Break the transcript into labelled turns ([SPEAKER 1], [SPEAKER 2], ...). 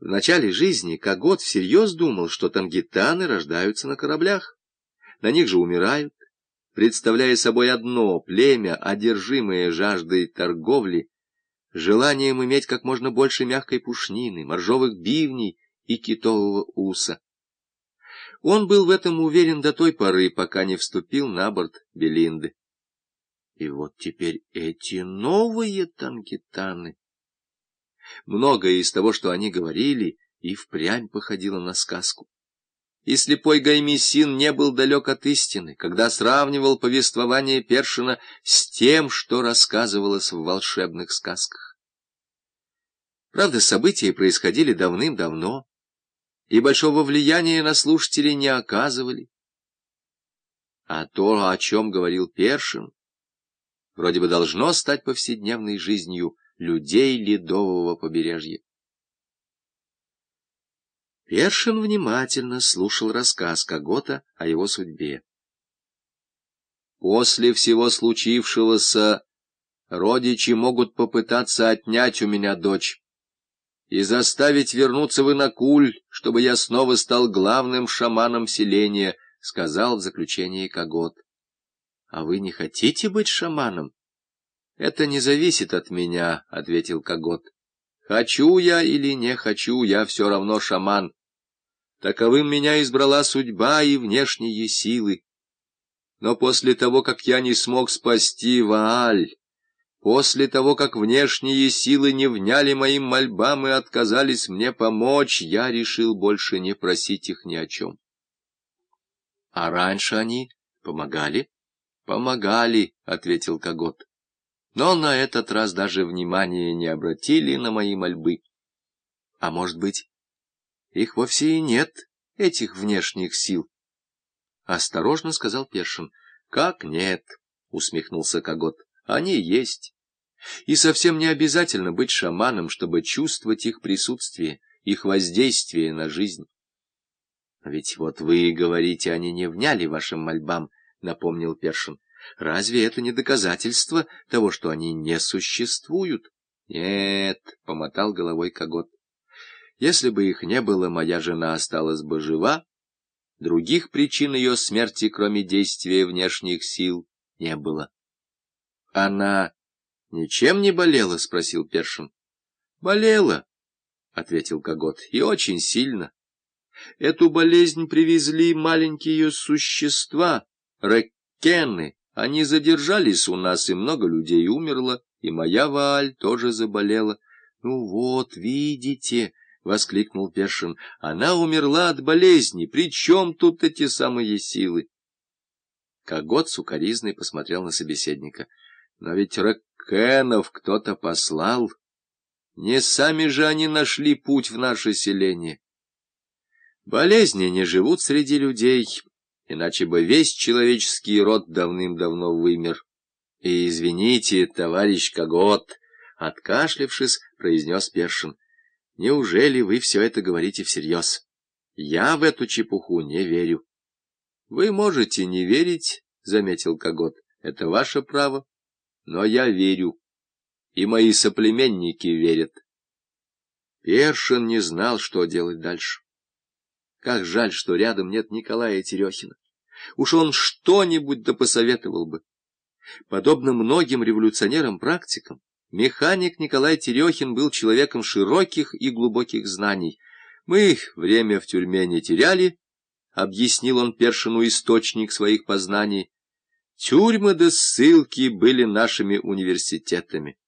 [SPEAKER 1] В начале жизни Когот всерьез думал, что тангитаны рождаются на кораблях. На них же умирают, представляя собой одно племя, одержимое жаждой торговли, желанием иметь как можно больше мягкой пушнины, моржовых бивней и китового уса. Он был в этом уверен до той поры, пока не вступил на борт Белинды. И вот теперь эти новые тангитаны Многое из того, что они говорили, и впрямь походило на сказку. И слепой Гаймисин не был далек от истины, когда сравнивал повествование Першина с тем, что рассказывалось в волшебных сказках. Правда, события происходили давным-давно, и большого влияния на слушателей не оказывали. А то, о чем говорил Першин, вроде бы должно стать повседневной жизнью людей ледового побережья. Першин внимательно слушал рассказ Когота о его судьбе. После всего случившегося родичи могут попытаться отнять у меня дочь и заставить вернуться в Инакуль, чтобы я снова стал главным шаманом селения, — сказал в заключении Когот. — А вы не хотите быть шаманом? «Это не зависит от меня», — ответил Когот. «Хочу я или не хочу, я все равно шаман. Таковым меня избрала судьба и внешние силы. Но после того, как я не смог спасти Вааль, после того, как внешние силы не вняли моим мольбам и отказались мне помочь, я решил больше не просить их ни о чем». «А раньше они помогали?» «Помогали», — ответил Когот но на этот раз даже внимания не обратили на мои мольбы. А может быть, их вовсе и нет, этих внешних сил? Осторожно сказал Першин. Как нет, усмехнулся Когот. Они есть. И совсем не обязательно быть шаманом, чтобы чувствовать их присутствие, их воздействие на жизнь. Ведь вот вы говорите, они не вняли вашим мольбам, напомнил Першин. Разве это не доказательство того, что они не существуют? Нет, — помотал головой Когот. Если бы их не было, моя жена осталась бы жива. Других причин ее смерти, кроме действия внешних сил, не было. Она ничем не болела? — спросил Першин. Болела, — ответил Когот, — и очень сильно. Эту болезнь привезли маленькие существа, реккены, они задержались у нас, и много людей умерло, и моя Вааль тоже заболела. — Ну вот, видите, — воскликнул Першин, — она умерла от болезни. При чем тут эти самые силы? Когот сукоризный посмотрел на собеседника. — Но ведь Ракенов кто-то послал. Не сами же они нашли путь в наше селение. Болезни не живут среди людей, иначе бы весь человеческий род давным-давно вымер. И извините, товарищ Когот, откашлившись, произнес Першин, неужели вы все это говорите всерьез? Я в эту чепуху не верю. Вы можете не верить, заметил Когот, это ваше право, но я верю, и мои соплеменники верят. Першин не знал, что делать дальше. Как жаль, что рядом нет Николая Терехина. Уж он что-нибудь да посоветовал бы. Подобно многим революционерам-практикам, механик Николай Терехин был человеком широких и глубоких знаний. Мы время в тюрьме не теряли, объяснил он Першину источник своих познаний. Тюрьмы да ссылки были нашими университетами.